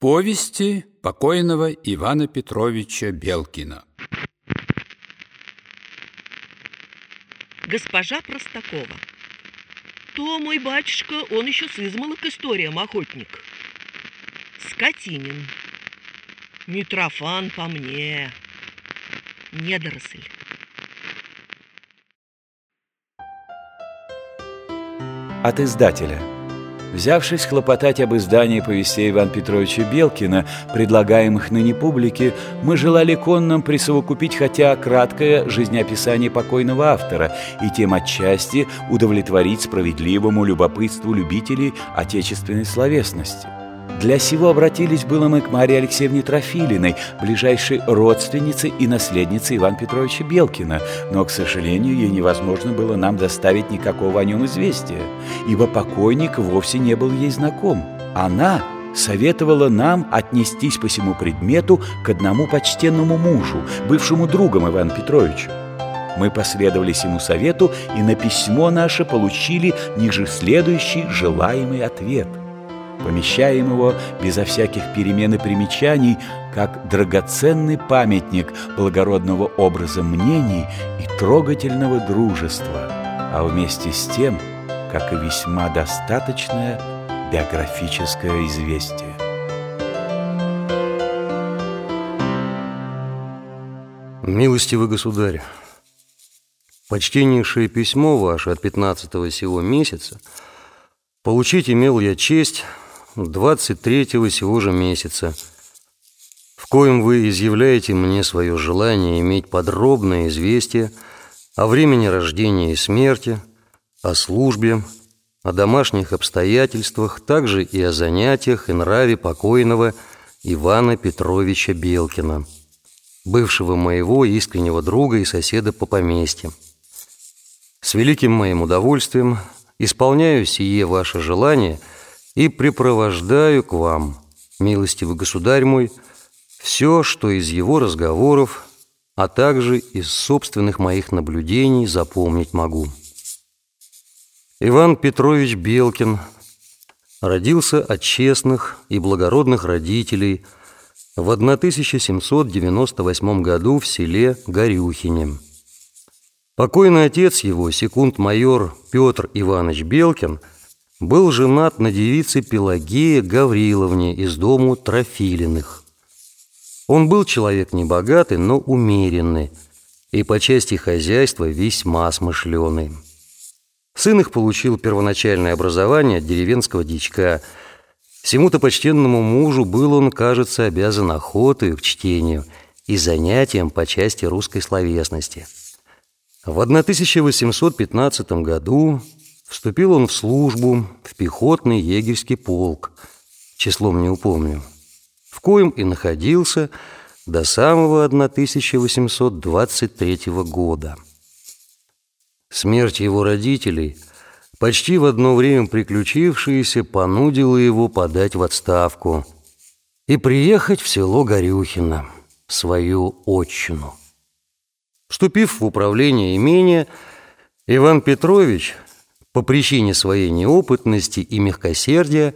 Повести покойного Ивана Петровича Белкина. Госпожа Простакова. То, мой батюшка, он еще с измолок историям охотник. Скотинин. Митрофан по мне. Недоросль. От издателя – Взявшись хлопотать об издании повестей Ивана Петровича Белкина, предлагаемых ныне публике, мы желали конным присовокупить хотя краткое жизнеописание покойного автора и тем отчасти удовлетворить справедливому любопытству любителей отечественной словесности. Для сего обратились было мы к Марии Алексеевне Трофилиной, ближайшей родственнице и наследнице Ивана Петровича Белкина, но, к сожалению, ей невозможно было нам доставить никакого о нем известия, ибо покойник вовсе не был ей знаком. Она советовала нам отнестись по всему предмету к одному почтенному мужу, бывшему другом Ивана Петровича. Мы последовали всему совету и на письмо наше получили ниже следующий желаемый ответ – помещаем его безо всяких перемен и примечаний, как драгоценный памятник благородного образа мнений и трогательного дружества, а вместе с тем, как и весьма достаточное биографическое известие. Милостивый государь, почтеннейшее письмо ваше от 15 сего месяца получить имел я честь 23-го сего же месяца, в коем вы изъявляете мне свое желание иметь подробное известие о времени рождения и смерти, о службе, о домашних обстоятельствах, также и о занятиях и нраве покойного Ивана Петровича Белкина, бывшего моего искреннего друга и соседа по поместью. С великим моим удовольствием исполняю сие ваше желание – и припровождаю к вам, милостивый государь мой, все, что из его разговоров, а также из собственных моих наблюдений запомнить могу. Иван Петрович Белкин родился от честных и благородных родителей в 1798 году в селе Горюхине. Покойный отец его, секунд-майор Петр Иванович Белкин – был женат на девице Пелагея Гавриловне из дому Трофилиных. Он был человек небогатый, но умеренный, и по части хозяйства весьма смышленый. Сын их получил первоначальное образование деревенского дичка. Всему-то почтенному мужу был он, кажется, обязан охотой к чтению и занятиям по части русской словесности. В 1815 году Вступил он в службу в пехотный егерский полк, числом не упомню, в коем и находился до самого 1823 года. Смерть его родителей, почти в одно время приключившаяся, понудила его подать в отставку и приехать в село Горюхино, свою отчину. Вступив в управление имения, Иван Петрович – по причине своей неопытности и мягкосердия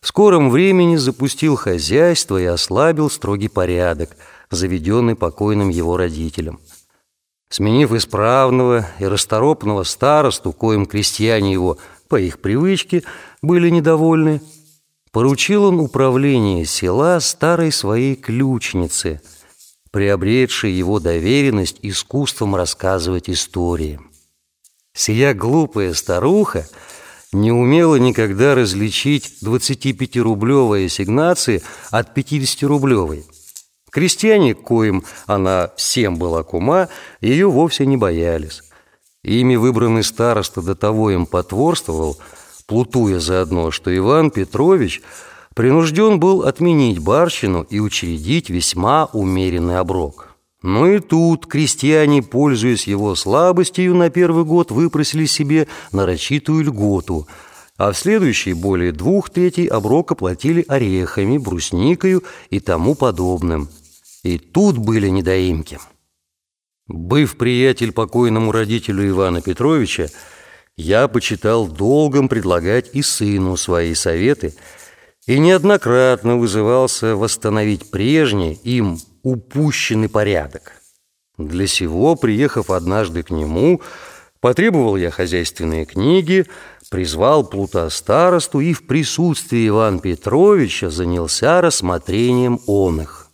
в скором времени запустил хозяйство и ослабил строгий порядок, заведенный покойным его родителям. Сменив исправного и расторопного старосту, коим крестьяне его, по их привычке, были недовольны, поручил он управление села старой своей ключнице, приобретшей его доверенность искусством рассказывать истории. Сия глупая старуха не умела никогда различить 25-рублевой ассигнации от 50-рублевой. Крестьяне, коим она всем была кума, ее вовсе не боялись. Ими выбранный староста до того им потворствовал, плутуя заодно, что Иван Петрович принужден был отменить барщину и учредить весьма умеренный оброк. Но и тут крестьяне, пользуясь его слабостью, на первый год выпросили себе нарочитую льготу, а в следующие более двух третей оброка платили орехами, брусникою и тому подобным. И тут были недоимки. Быв приятель покойному родителю Ивана Петровича, я почитал долгом предлагать и сыну свои советы и неоднократно вызывался восстановить прежний им упущенный порядок. Для сего, приехав однажды к нему, потребовал я хозяйственные книги, призвал Плута старосту и в присутствии Ивана Петровича занялся рассмотрением он их.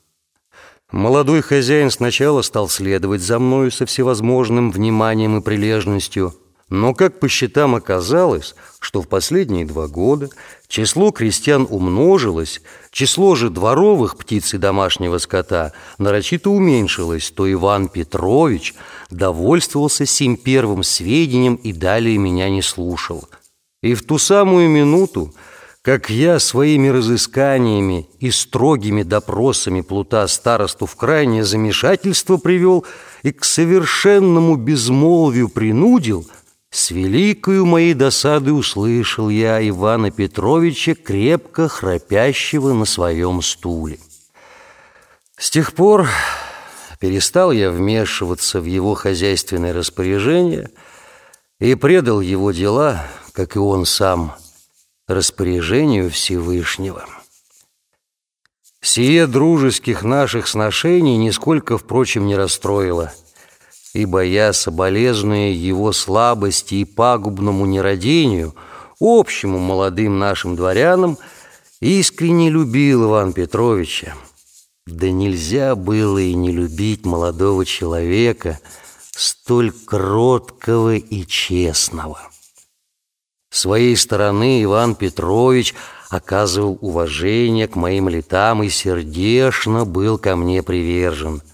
Молодой хозяин сначала стал следовать за мною со всевозможным вниманием и прилежностью – но, как по счетам оказалось, что в последние два года число крестьян умножилось, число же дворовых птиц и домашнего скота нарочито уменьшилось, то Иван Петрович довольствовался сим первым сведением и далее меня не слушал. И в ту самую минуту, как я своими разысканиями и строгими допросами плута старосту в крайнее замешательство привел и к совершенному безмолвию принудил – с великою моей досады услышал я Ивана Петровича, крепко храпящего на своем стуле. С тех пор перестал я вмешиваться в его хозяйственное распоряжение и предал его дела, как и он сам, распоряжению Всевышнего. Сие дружеских наших сношений нисколько, впрочем, не расстроило – ибо я, соболезнуя его слабости и пагубному нерадению, общему молодым нашим дворянам, искренне любил Ивана Петровича. Да нельзя было и не любить молодого человека, столь кроткого и честного. С своей стороны Иван Петрович оказывал уважение к моим летам и сердечно был ко мне привержен –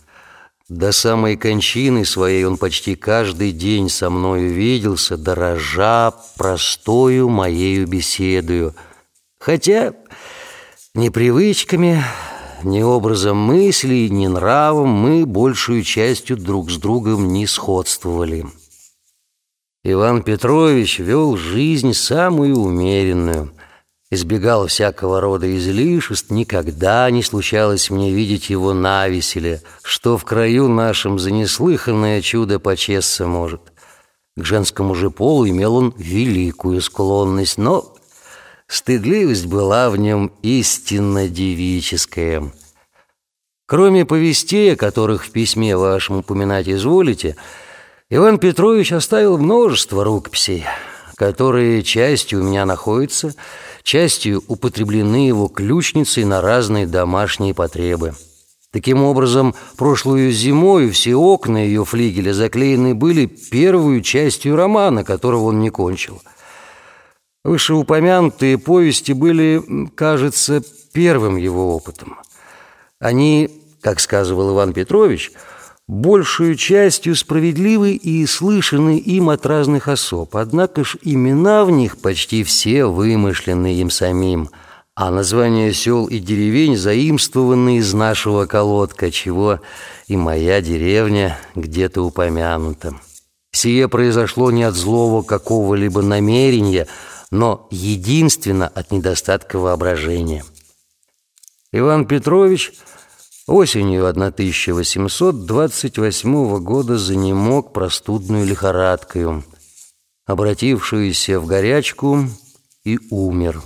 до самой кончины своей он почти каждый день со мною виделся, дорожа простою моею беседою. Хотя ни привычками, ни образом мыслей, ни нравом мы большую частью друг с другом не сходствовали. Иван Петрович вел жизнь самую умеренную – избегал всякого рода излишеств, никогда не случалось мне видеть его на веселе, что в краю нашем за неслыханное чудо почесться может. К женскому же полу имел он великую склонность, но стыдливость была в нем истинно девическая. Кроме повестей, о которых в письме вашем упоминать изволите, Иван Петрович оставил множество рукописей, которые частью у меня находятся, частью употреблены его ключницей на разные домашние потребы. Таким образом, прошлую зимою все окна ее флигеля заклеены были первую частью романа, которого он не кончил. Вышеупомянутые повести были, кажется, первым его опытом. Они, как сказывал Иван Петрович, большую частью справедливы и слышаны им от разных особ, однако ж имена в них почти все вымышлены им самим, а названия сел и деревень заимствованы из нашего колодка, чего и моя деревня где-то упомянута. Сие произошло не от злого какого-либо намерения, но единственно от недостатка воображения. Иван Петрович – Осенью 1828 года занемог простудную лихорадкою, обратившуюся в горячку, и умер.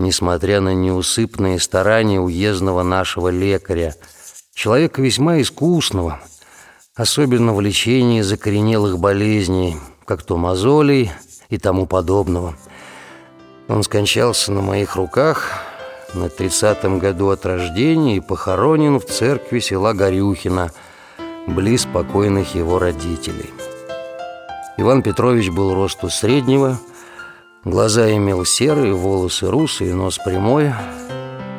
Несмотря на неусыпные старания уездного нашего лекаря, человека весьма искусного, особенно в лечении закоренелых болезней, как то мозолей и тому подобного. Он скончался на моих руках – на тридцатом году от рождения и похоронен в церкви села Горюхина, близ покойных его родителей. Иван Петрович был росту среднего, глаза имел серые, волосы русые, нос прямой,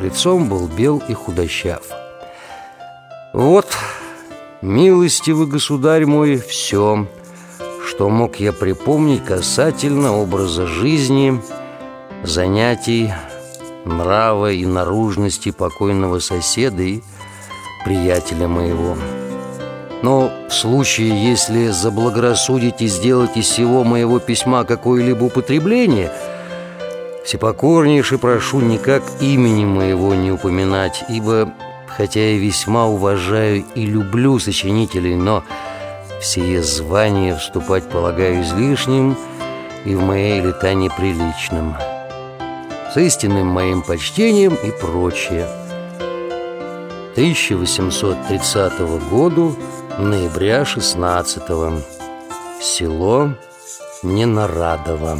лицом был бел и худощав. Вот, милостивый государь мой, все, что мог я припомнить касательно образа жизни, занятий, нрава и наружности покойного соседа и приятеля моего. Но в случае, если заблагорассудите сделать из всего моего письма какое-либо употребление, всепокорнейше прошу никак имени моего не упоминать, ибо, хотя я весьма уважаю и люблю сочинителей, но все звания вступать полагаю излишним и в моей лета неприличным». С истинным моим почтением и прочее. 1830 году, ноября 16 -го. Село Ненарадово.